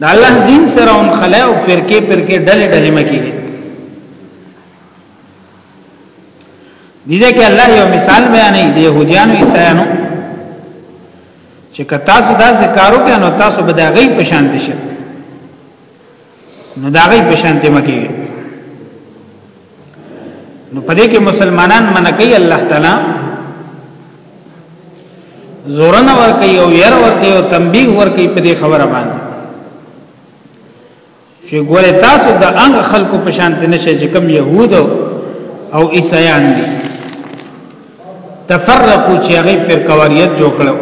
د الله دین سره هم خلای او فرقه فرقه ډلې ډلې مکیږي دیده کې الله یو مثال بیانې دی يهوديانو عیسایانو چې که تاسو دا ذکرو کې نو تاسو به دا غي پشان دي شئ نو دا غي پشان ته مکیږي نو پدې کې مسلمانان منکې الله تعالی زورن ور کوي او ير ور کوي او تنبيه ور کوي په دې خبره باندې چې ګوره تاسو د انګ خلکو په شان ته نشه چې کم يهود او عيسایان دي تفرقوا چې هغه پر کواریت جوړ کړو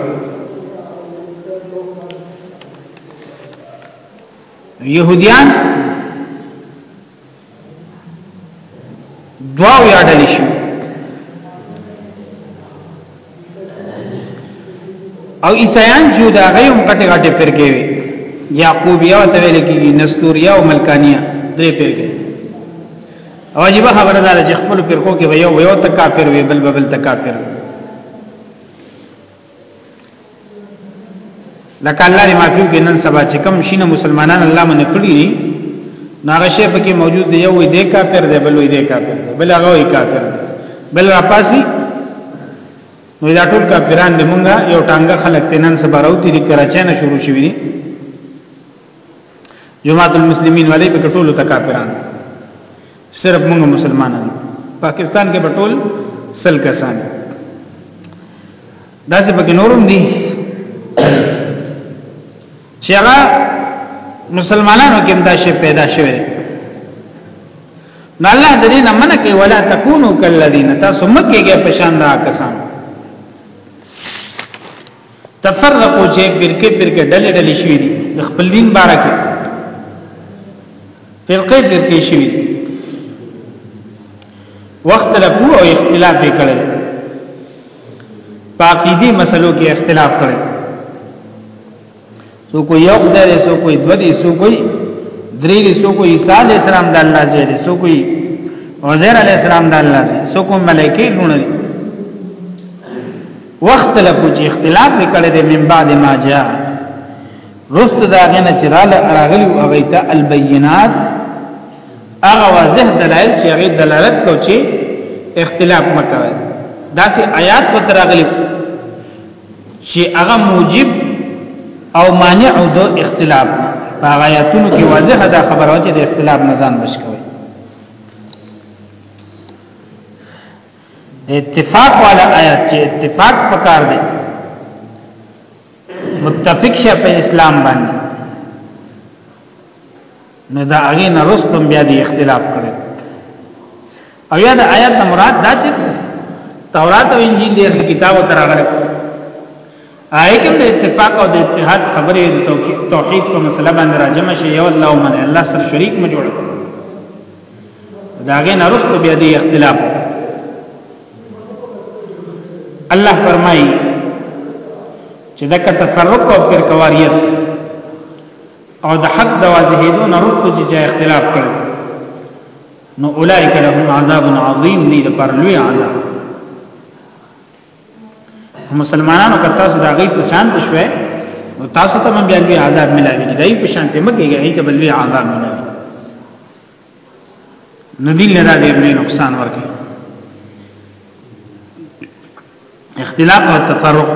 يهوديان دوا یا ډلې شي او عیسایان چې دا غي هم کټه کټه فرقې وي یعقوبیا ته ویل کېږي نستوریا او ملکانیا درې پیګې واجبہ خبره ده چې خپل فرقو کې یو یو ته کافر وي بل بل ته کافر وي لکه الله دې معافي وکړي نن سبا چې کم شینه مسلمانان الله باندې کړی دي ناغه شی پکې موجود دی یو دې کافر دی بل دې کافر دی بل هغه یې کافر دی بل راپاسي نو دا ټول کافران دې مونږه یو ټانګه خلک تنن سبا راوتی دي کراچۍ نه شروع شوی دي جماعت المسلمین والے په ټولو تکافران صرف موږ مسلمانان پاکستان کې بټول سل کسان داسې پکې نورم دي چې هغه مسلمانانو کې دا شی پیدا شوی نو الله د دې نه منع کوي ولا تکونو کلذین تاسو مکه کې پشان دا کسان تفرقو چې فرقه فرقه ډلې ډلې شوې دي د خپل دین باره کې فرقه فرقه شوې دي وخت لفو او اختلاف یې کړل پاقیدی مسلو کې اختلاف کړل سو کوئی یو خدای دی سو کوئی دو دی سو کوئی درې دی سو کوئی عیسی علی السلام د الله ځای دی سو کوئی عزیر علی السلام د الله ځای سو کوم ملائکه لونه دي وخت له کوچ اختلاف وکړي د من بعد ما جاء رست دا غنه چې رااله راغلی او هغه ته البینات هغه واضح دلایل چې هغه دلالت کوي اختلاف مکوي دا سي آیات په تر غلي چې هغه موجب او مانع د اختلاف په آیاتونو کې واضحه دا خبره چې د اختلاف نه ځان بچوي اتفاق والا آیات چې اتفاق پکار دی متفق شه په اسلام باندې نو دا هغه نه رستم بیا دی اختلاف کړي او یا د آیات نه مراد دا چې تورات او انجیل د کتاب تر هغه آیکم د اتفاق او د اتحاد خبره د توحید په مسله باندې راجم شي یو الله من الله سره شریک م جوړ داغه نه رستم بیا دی اختلاف الله فرمایي چې دغه تفرق او فرقواریت او د حق د واضحېدو نه وروسته چې چا اختلاف کړ نو اولئک لهم عذاب عظیم دی د پر لوی عذاب مسلمانانو که تاسو د هغې په شان شوئ نو تاسو ته هم بیا لوی عذاب ملاویږي دای په شان ته مګيږي هغه ته لوی عذاب ملاوي ندی لرا دې لوی نقصان ورکړي اختلاف او تفرق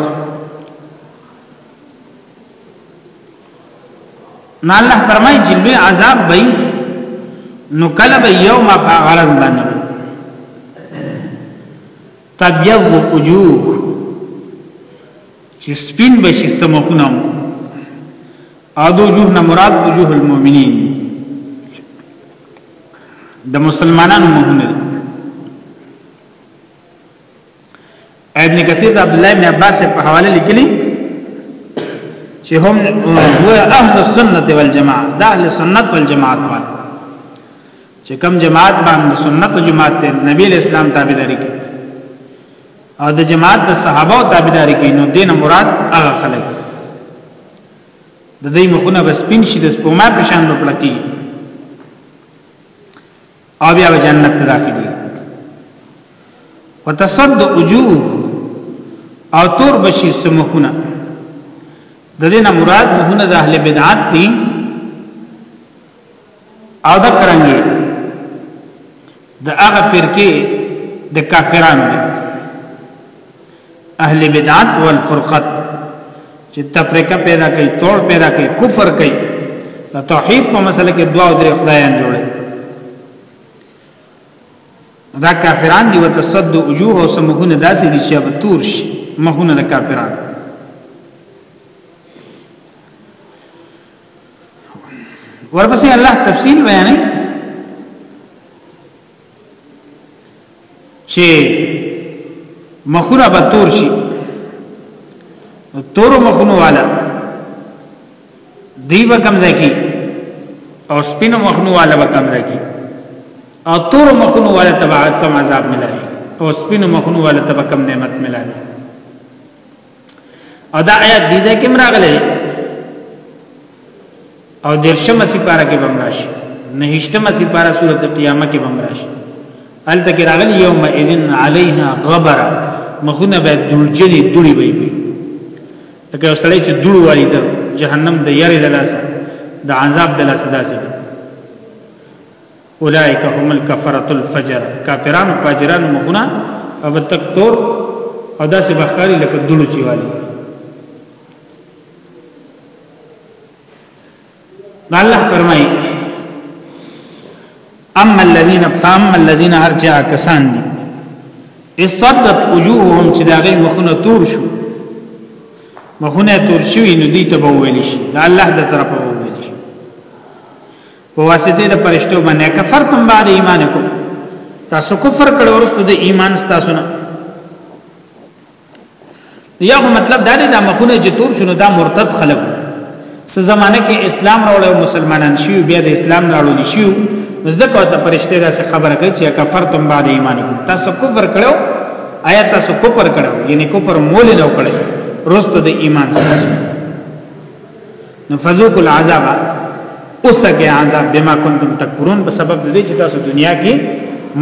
نو الله فرمایي چې لوی عذاب به نو کله به یو ما په غرض باندې تبيض وجوه چې سپین بشي سمخونه او د وجوه نه مراد وجوه المؤمنین د مسلمانانو مهمه ابن کثیر د عبد الله بن عباس په حواله لیکلی چې هم هو اهل السنت والجماعه د اهل سنت والجماعت وال چې کم جماعت باندې سنت او جماعت ته نبی اسلام تابعداري کوي او د جماعت د صحابه او تابعداري کوي نو دین مراد هغه خلک د دې مخونه بس پین شي د سپما په شان په پلکی او بیا جنت ته داخلي وتصد وجوه او تور بشي سمخونه د دې نه مراد مهونه د اهل بدعت دي او دا کرانګي د هغه فرقه د کافرانو دي اهل بدعت والفرقت چې تفریقه پیدا کوي توړ پیدا کوي کفر کوي دا توحید په مسله کې دعا او درې خدایان جوړي دا کافران دی وتصد وجوه او سمغونه داسې دي چې په تور شي مخونه د کافرانو ورپسې الله تفصیل بیانوي چې مخونه به تور شي تور مخونو والا دی به کم ځای کی او سپینو مخونو والا به کم ځای کی او تور مخونو والا تبع کم عذاب ملایي او سپینو مخونو والا تبع کم نعمت ملایي ادا آیات دې ځکه مراغله او درشمه سپاره کې بمراشي نهشتمه سپاره سورته قیامت کې بمراشي ال تک راغلی یوم اذن علیها غبر مخونه به دلجلی دړي وي لکه سړی چې دړ وایي د جهنم د یاري د لاسه د عذاب د لاسه داسې اولئک هم الکفرۃ الفجر کافرانو فاجرانو مخونه او تک تور او داسې بخاری لکه دړو چیوالی الله فرمای اما الذين فاما الذين ارجع کسان دي استبدت وجوههم چې داغه مخونه تور شو مخونه تور شوی نو دي ته وویل شي دا الله د طرفه په واسطه د پرشتو باندې کفر تم بعد ایمانکم تاسو کفر کړو ورسته د ایمان تاسو نه یا مطلب دا دی دا مخونه چې تور شنو دا مرتد خلک سه زمانه کې اسلام راوړل مسلمانان شیو بیا د اسلام راوړل شیو زکه ته پرشته دا خبره کوي چې کفر تم بعد ایمانکم تاسو کفر کړو آیا تاسو کفر کړو یعنی کفر مول نه وکړو رستو د ایمان سره نو فذوق العذاب اوسګه عذاب بما کنتم تکفرون په سبب د دې چې تاسو دنیا کې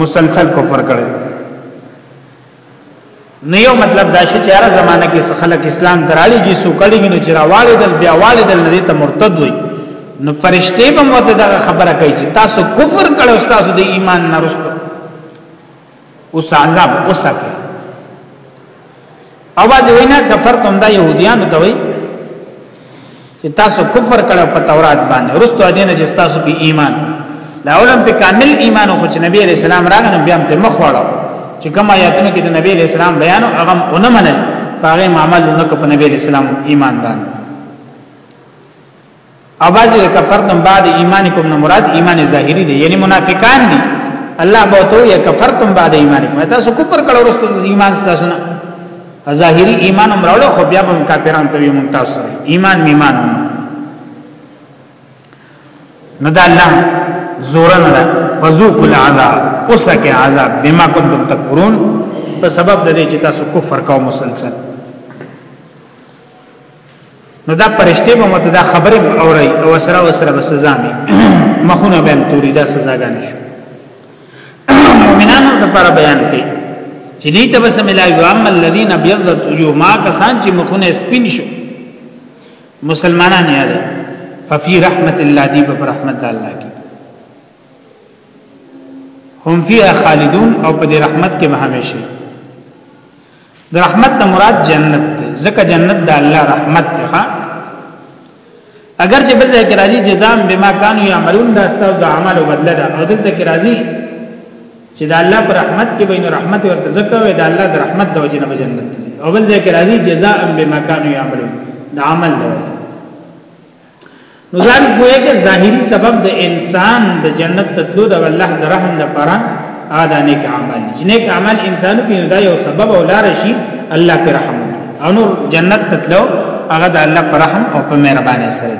مسلسل کفر کړی نو یو مطلب دا شي چې هر زمانہ کې خلک اسلام دراړي دي سو کړي نو چې راوالي دل بیا والي دل نه ته مرتد وي نو فرشته به مو ته دا خبره کوي چې تاسو کفر کړو تاسو د ایمان نه رسو اوس عذاب اوسکه او باز وینا کفر کوم دا يهوديان ته وي چې تاسو کفر کړو په تورات باندې ورستو دین چې تاسو به ایمان دا علم په کامل ایمان او چې نبی عليه السلام راغنه بیا هم ته مخ وړو چې کوم آیاتونه کې د نبی عليه السلام بیان او هغه اونې منل هغه معاملې نو په نبی عليه السلام ایمان باندې او بعضی د کفرتم بعد ایمانکم نه مراد ایمان ظاهری دی یعنی منافقان دي الله به تو یا کفرتم بعد ایمانکم تاسو کفر کړو ورستو ایمان تاسو نه ظاهری ایمان امرولو خو بیا هم کافرانو ته یمون تاسو ایمان میمان نه دا الله زور نه ده فذوق العذاب اوسکه عذاب بما کنتم تکفرون په سبب د دې چې تاسو کفر کوو مسلسل نو دا پرشته به مت دا خبره اوري او سره او سره سزا نه مخونه به توري دا سزاګان شي مؤمنانو لپاره بیان کړي چې دې ته بس ملایو اما الذين ابيضت وجوه ما کسان چې مخونه سپین شو مسلمانان یاد ففي رحمت الله دی په رحمت الله کې هم فيها خالدون او په دې رحمت کې به همیشه د رحمت نه مراد جنت دی ځکه جنت د الله رحمت دی ها اگر چې بل ځای کې راځي جزام بما كانوا يعملون دا ستاسو د اعمالو بدله ده او دلته کې راځي چې د الله پر رحمت کې بین رحمت او تزکه وي د الله د رحمت د وجنه به جنت دي او بل ځای کې راځي جزاء بما كانوا يعملون د عمل د وجه نو ځان کوی کې ظاهری سبب د انسان د جنت تدلو د الله د رحم لپاره ادا نیک عمل چې نیک عمل انسان په دا یو سبب او لار شي الله پر رحم او نور جنت تدلو هغه د الله پر رحم او په مهرباني سره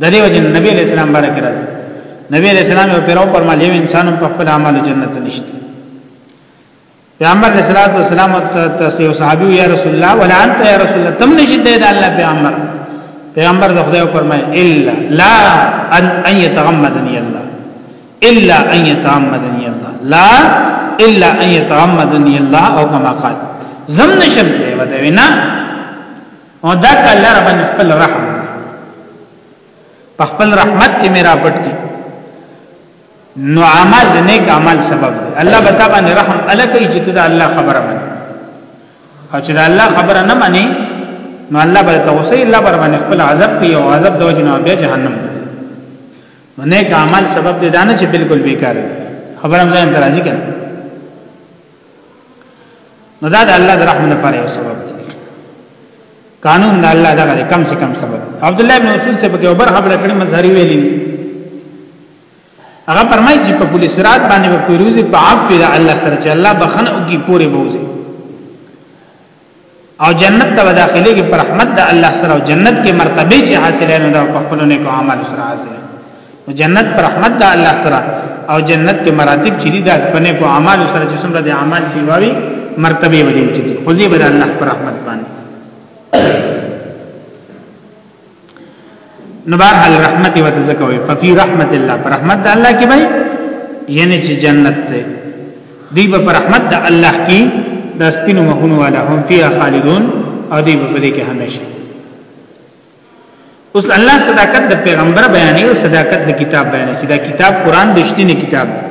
د دې وجه نبی علیہ السلام بارک راځي نبی علیہ السلام یو پیرو پر مال یو انسان په خپل عمل جنت نشته پیغمبر علیہ الصلوۃ والسلام ته صحابي یا رسول الله ولا انت یا رسول الله تم نشد د الله پیغمبر پیغمبر د خدای فرمای الا لا ان ان يتغمدني الله الا ان يتغمدني الله لا الا ان يتغمدني الله او كما قال زم نشم دی وته وینا او دا الله رب خپل رحم خپل رحمت کې میرا پټ کی نو عمل د نیک عمل سبب دی الله به تا باندې رحم الکه چې ته د الله خبره مانی او چې د الله خبره نه مانی نو الله به توسه الله بر باندې خپل عذاب کوي او عذاب د وجنه بیا جهنم دی نو نیک عمل سبب دی دانه چې بالکل بیکاره خبره مې درازي کړه نو دا د الله د رحم لپاره یو سبب دی قانون د الله دغه کم سے کم سبب عبد الله بن مسعود سے بګه اوبر خبره کړې مظهری ویلي هغه فرمایي چې په پولیس رات باندې په پیروزي په عفو د الله سره چې الله بخنه او کی پوره بوزي او جنت ته داخلي کې پر رحمت د الله سره او جنت کې مرتبه چې حاصله نه ده په خپل نه کو عمل سره حاصله نو جنت پر رحمت د الله سره او جنت کې مراتب چې دي د پنه کو عمل سره چې څومره د عمل سیواوي مرتبه ولې چې خو زی بر الله پر رحمت باندې نو بهر حال رحمت و تزکوي ففي رحمت الله پر رحمت د الله کې به یعنی چې جنت ته دی په رحمت د الله کې د سپینو مخونو والا هم فيها خالدون او دی په دې کې همیشه اوس الله صداقت د پیغمبر بیانې او صداقت د کتاب بیانې چې دا کتاب قران د شتینه کتاب دی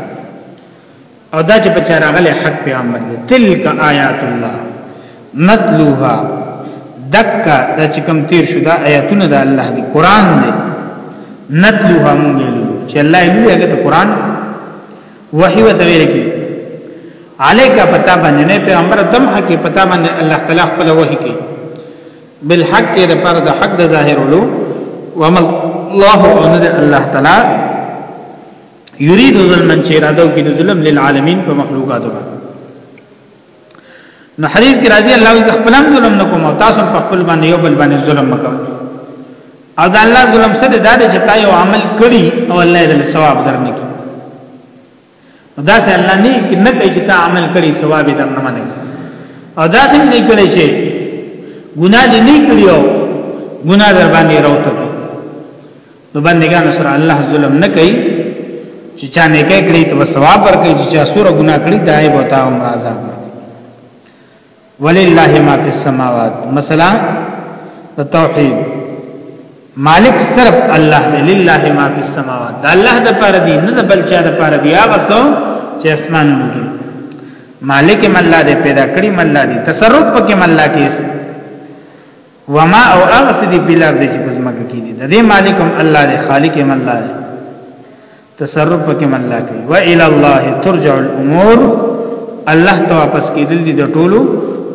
او دا چې په چا راغلی حق پیغمبر دی تلک آیات الله نتلوها دکا دا چې کوم تیر شو دا آیاتونه د الله دی قران دی نتلوها مونږ چې الله یې لوی هغه ته قران وحی وته ویل کی علیک پتا باندې نه پیغمبر تم حق پتا باندې الله تعالی خپل وحی کی بالحق د پر د حق د ظاهرولو ومل الله ان الله تعالی یرید ظلما چې اراده وکړي د ظلم للعالمین په مخلوقاتو باندې نو حدیث کې راځي الله عز خپل ظلم نکوم او تاسو په خپل باندې یو بل باندې ظلم مکو او دا الله ظلم سره دا چې تا یو عمل کړی او الله دې ثواب درنه کی دا سه الله نه کې نه کوي چې تا عمل کړی ثواب درنه منه او دا سم نه کړی چې ګناه دې نه کړی او ګناه در باندې راوته نو بندگانو سره الله ظلم نه کوي چې چا نه کوي کړی ته ثواب ورکړي چې چا سور ګناه کړی دا یې بوتا هم عذاب ولله ما فی السماوات مثلا توحید مالک صرف الله دی لله ما فی السماوات دا الله د پاره دی نه د بل چا د پاره دی هغه سو چې اسمانونو کې مالک مله دې پیدا کړی مله دې تصرف پکې مله کې وما او هغه څه دي بلار دي چې پزماګه کې دي د دې مالکم الله دی خالق هم الله دی تصرف پکې من الله کوي و الى الله ترجع الامور الله ته واپس کېدل دي د ټولو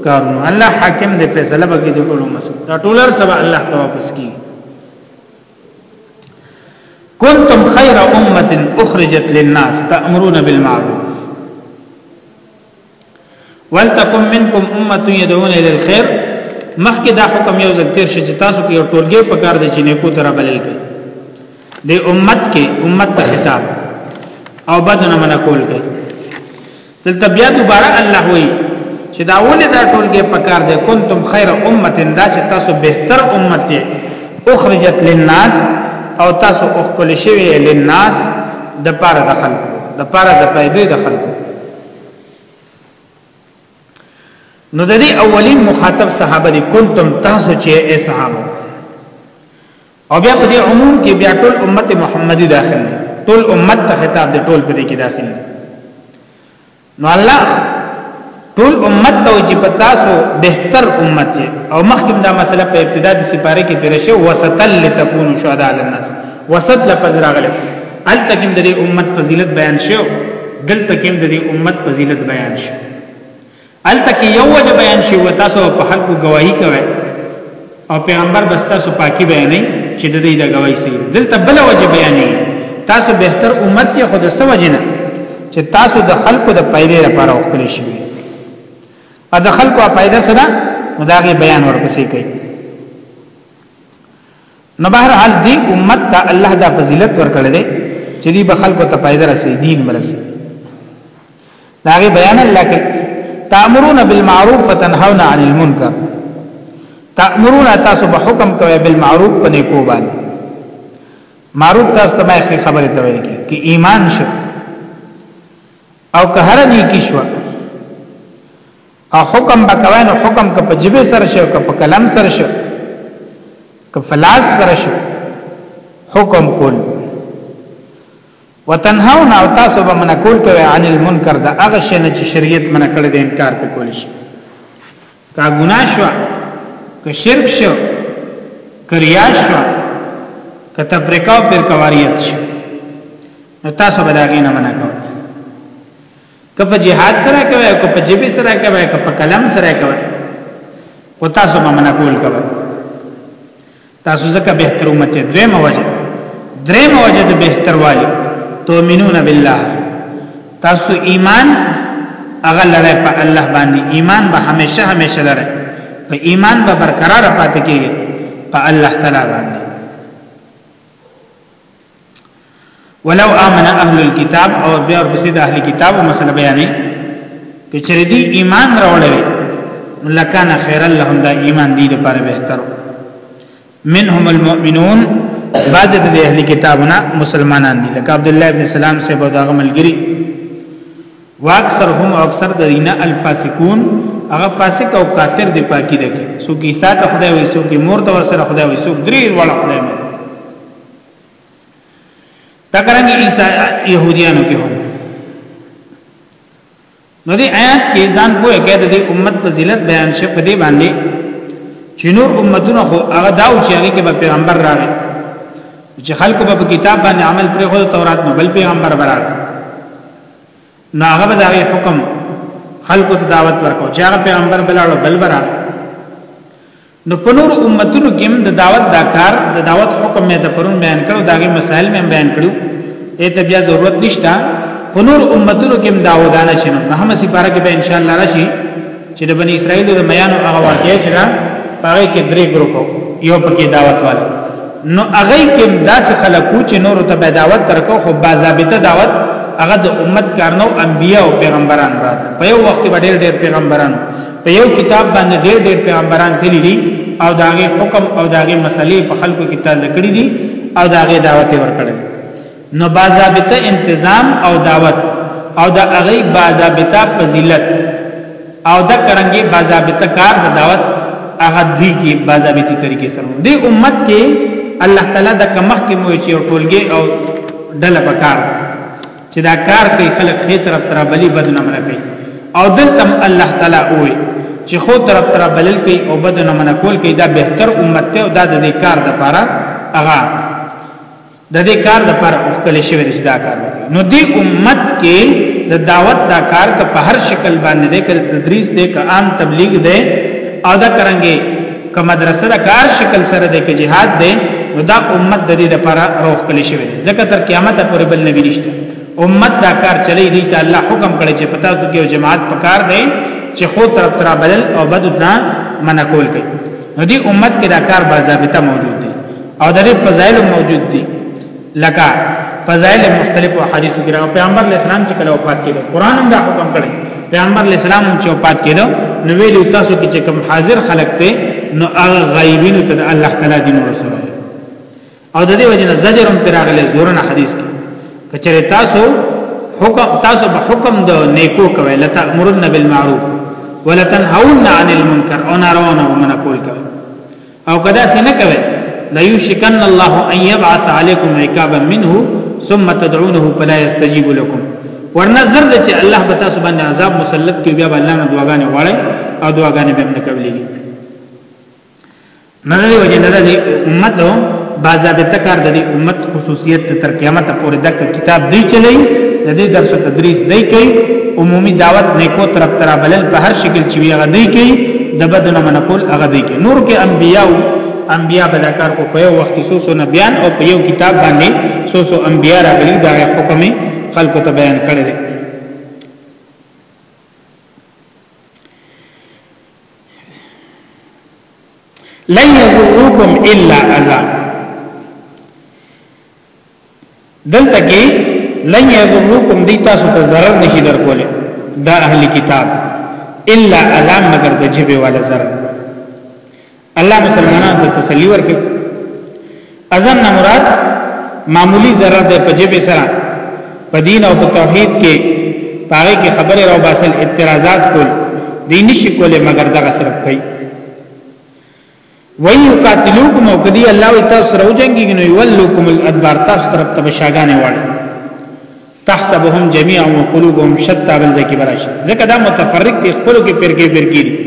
کارونو الله حاکم دی فیصله به کوي د ټولو مسل دا ټولر سبا الله ته واپس کی کنتم خیر امه اخرجت للناس تأمرون بالمعروف ولتکم منکم امه يدعون الى الخير مخکې دا حکم یو ځل تیر شي چې تاسو کې یو ټولګي په کار دي چې نیکو تر بلل کې د امت کې امت ته خطاب او بدن من کول کې دلته بیا دوباره الله وایي چې دا ولې دا ټولګي په کار دي کنتم خیر امه دا چې تاسو بهتر امت دي اخرجت للناس او تاسو اخکل شوی للناس د پاره د خلکو د پاره د پیدې د خلکو نو د دې اولین مخاطب صحابه دي کنتم تاسو چې اے صحابه او بیا په دې عموم کې بیا ټول امت محمدي داخل دي ټول امت ته خطاب دي ټول په دې کې داخل دي نو الله ټول امت ته چې پتا سو بهتر امت او مخکې دا مسله په ابتدا د سپاره کې تیر شو وسطل لتكون شهداء للناس وسط لفظ راغله الته کې د امت فضیلت بیان شو دلته کې د امت فضیلت بیان شو الته کې یو وجه بیان شو تاسو په حق گواہی کوي او پیغمبر بس تاسو پاکي بیانې چې د دې د گواہی سي دلته بل وجه بیانې تاسو بهتر امت یې خود سو جنہ چې تاسو د خلکو د پیدې لپاره وکړی شي ا د خلکو پیدا سره مداغه بیان ورپسې کوي نو بهر حال دی امت ته الله دا فضیلت ورکړ دی چې دی به خلکو ته پیدا رسي دین مرسي دا غي بیان الله کې تامرون بالمعروف وتنهون عن المنکر تامرون تاسو به حکم کوي بالمعروف په نیکو باندې معروف تاسو ته مې خبره ته ویل کې ایمان شو او که هر نیکی شو او حکم بکوي نو حکم که په جبه سره شو که په قلم سره شو که فلاس سره شو حکم کول وتنهون او تاسو به من کول کوي عن المنکر دا هغه شی نه چې شریعت من کړی د انکار په کول شي کا ګنا شو که شرک شو که ریا شو که تفریقه او فرقواریت شو نو تاسو به دا غینه من کوئ که په جهاد سره کوي که په جبه سره کوي که په قلم سره کوي او تاسو به منع کول کوي تاسو ځکه به تر امته دویمه وجه درېمه وجه د بهتر والی تؤمنون بالله تاسو ایمان هغه لره په الله باندې ایمان به همیشه همیشه لره په ایمان به برقرار پاتې کیږي په الله تعالی باندې ولو امن اهل الكتاب او بیا ورپسې د اهل کتاب مسله بیانې چې چېرې دی ایمان راوړل لکان خیر لهم دا ایمان دی لپاره بهتر منهم المؤمنون بعض د اهل کتابنا مسلمانان دي لکه عبد الله ابن سلام سے به دا ملګری واکثرهم اکثر د دینه الفاسقون هغه فاسق او کافر دی پاکی دي سو کی ساته خدای وي سو کی مور ته ور سره خدای وي سو درې وړ خدای دا کرانګي عیسی يهوديانو کې هم نو دې آیات کې ځان کوه کې د دې امت فضیلت بیان شي په دې باندې چې نور امتونه خو هغه داو چې هغه کې به پیغمبر راغی چې خلکو به کتاب باندې عمل پرې خو تورات نو بل پیغمبر برار نو هغه به دا حکم خلکو ته دعوت ورکو چې هغه پیغمبر بلاړو بل برار نو په نور امتونو کې د دعوت دا کار د دعوت حکم مې د پرون بیان کړو داغه مسائل مې بیان کړو ایته بیا ضرورت نشته په نور امتونو کې دا ودانه شنو نه هم سي بارکه به ان شاء الله راشي چې د بنی اسرائیل د میانو هغه واقعي چې دا هغه کې درې ګروپو یو پکې دعوت والے نو هغه کې داسې خلکو چې نور ته به دعوت ترکو خو باضابطه دعوت هغه د امت کارنو انبیا او پیغمبران راځي په یو وخت کې ډېر ډېر پیغمبران په یو کتاب باندې ډېر ډېر پیغمبران تللی دي او داغه حکم او داغه مسلې په خلکو کې تازه کړې دي او داغه دعوت ورکړي نو باضابطه انتظام او دعوت او د هغه باضابطه فضیلت او د کرنګي باضابطه کار د دعوت هغه دی کې باضابطه طریقې سره دی امت کې الله تعالی د کمخ کې موي چې ټولګي او ډله پکار چې دا کار کوي خلک خې طرف تر بلی بدنمره کوي او دلته الله تعالی وایي چې خو طرف تر بلل کوي او بدنمره کول کوي دا بهتر امت ته او دا د دې کار د پاره هغه د دې کار د پاره او کله شوی چې دا کار وکړي نو دې امت کې د دعوت دا کار که په هر شکل باندې ده که تدریس ده که عام تبلیغ ده او دا کرانګي که مدرسه د کار شکل سره د جهاد دی نو دا امت د دې لپاره روخ کلی شوی ځکه تر قیامت پورې بل نبی نشته امت دا کار چلی دی ته الله حکم کړی چې پتا ته یو جماعت پکار دی چې خو طرف تر بدل او بدل نه منع کول کوي نو دې امت کې دا کار باضابطه موجود دی او د دې فضایل موجود دي لکه فضائل مختلفو حدیثو کې راغلي پیغمبر علی السلام چې کله وفات کړي قران هم دا حکم کړی پیغمبر علی السلام چې وفات کړي نو ویلو تاسو کې چې کوم حاضر خلق ته نو هغه غیبین ته الله تعالی دین ورسول او د دې وجنه زجر هم راغلی زورن حدیث کې کچره تاسو حکم تاسو به حکم د نیکو کوي لتامرن بالمعروف ولتنهون عن المنکر او نارونه ومنه کول کوي او کدا سې نه کوي لا یشکن الله ان یبعث علیکم عقابا منه ثم تدعونه فلا یستجیب لكم ورنه زر د چې الله به تاسو باندې عذاب مسلط کوي بیا الله نه دعاګانې غواړي او دعاګانې به نه قبليږي نه لري وجه نه لري امت باضابطه کار د امت خصوصیت تر قیامت پورې د کتاب دی چلی د دې درس او تدریس دی کوي عمومي دعوت نیکو طرف تر بلل په هر شکل چې ویغه دی کوي د بدن منقول هغه دی کوي نور کې انبیاء انبیاء بدا کار کو په یو وخت سو سو نبیان او په یو کتاب باندې سو سو انبیاء راغلي دا حکم خلق ته بیان کړی لن يضروكم الا اذى دلته کې لن يضروكم دي تاسو ته ضرر نشي درکوله دا اهل کتاب الا اذى مگر د جبه ولا ضرر الله مسلمانانو ته تسلی ورکړي اذن نه مراد معمولی ضرر ده په جبه سره په دین او په توحید کې پاره کې خبره راو باسل اعتراضات کول دین شي کوله مگر دغه صرف کوي وی یقاتلوکم او کدی الله تاسو راو جنگی نو یولوکم الادبار تاسو طرف ته شاګانې واړي تحسبهم جميعا وقلوبهم شتى بل ځکه براش ځکه دا متفرق دي خپل کې پرګې پرګې دي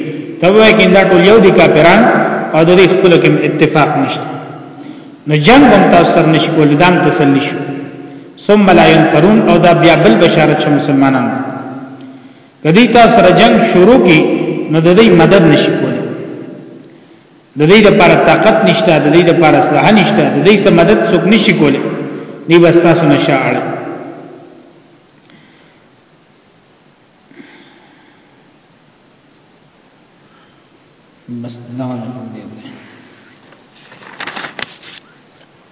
ته وایي کې دا ټول یو دي کافران او د دې خپل کې اتفاق نشته نو جنگ هم تاسو سره نشي کول دام تسلی شو ثم لا ينصرون او دا بیا بل بشارت شو مسلمانان کدی تاسو سره جنگ شروع کی نو د دې مدد نشي د دې لپاره طاقت نشته د دې لپاره اصلاح نشته د دې سم مدد څوک نشي کولی دی بس تاسو نشه اړ بس دا نه دی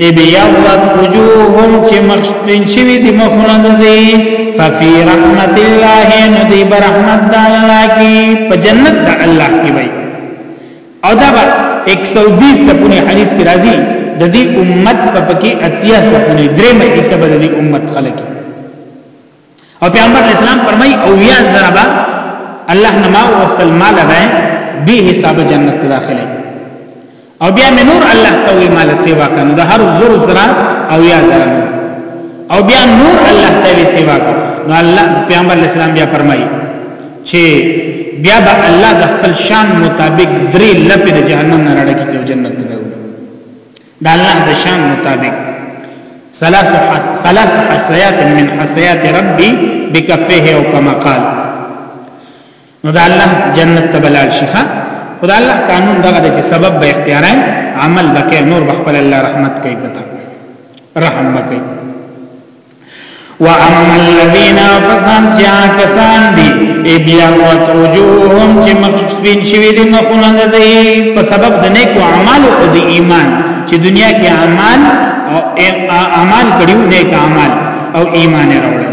ای بیاضت وجوههم چې مخ سپین شوی دی مخونه د دی ففی رحمت الله نو دی برحمت د الله کی په جنت د الله کی وای او دا 120 سپونه حدیث کی راځي د دې امت په پکې اتیا سپونه درې مې حساب د دې امت خلک او پیغمبر اسلام فرمای او یا زربا الله نما او خپل مال به به حساب جنت داخله او بیا مې نور الله ته وی مال سیوا کنه د هر زر زرا او یا زرا او بیا نور الله ته وی سیوا کنه نو الله پیغمبر اسلام بیا فرمایي چې بیا به الله د خپل شان مطابق درې لپې د جهنم نه راړکی او جنت ته د الله د شان مطابق ثلاث ثلاث حسيات من حسيات ربي بكفه او كما قال نو د الله جنت ته بلال شيخه خدای الله قانون دغه د سبب به اختیار عمل بکې نور بخپل الله رحمت کوي پتا رحم بکې واما الذين فسان چا کسان دي ابيضت وجوههم چې مخسبين شوي دي مخونه نه دي په سبب د نیکو اعمالو او د ایمان چې دنیا کې اعمال او اعمال کړیو نیک اعمال او ایمان راوړل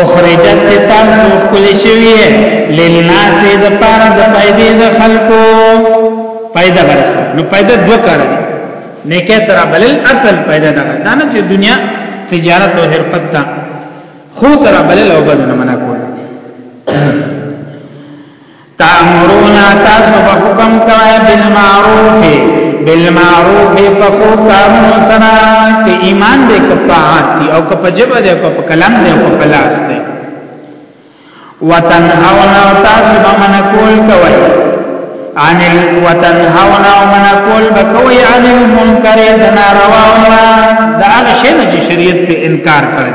اخرجت چې تاسو خپل شوی للناس د پاره د فائدې د خلکو فائدہ ورسه نو فائدہ دوه کار دي نه کې تر بل اصل فائدہ نه دا نه چې دنیا تجارت او حرفت دا خو تر بل او بدن منع کول تامرونا تاسو به حکم کوي بالمعروف بالمعروف په خو کارونو سره کې ایمان دې کطاعت دي او که په جبه دې په کلام دې او په لاس دې وتنهونا تاسو به من کول کوي عن ال وتنهونا من کول بکوي عن المنکر د ناروا دا هغه شی چې شریعت په انکار کړی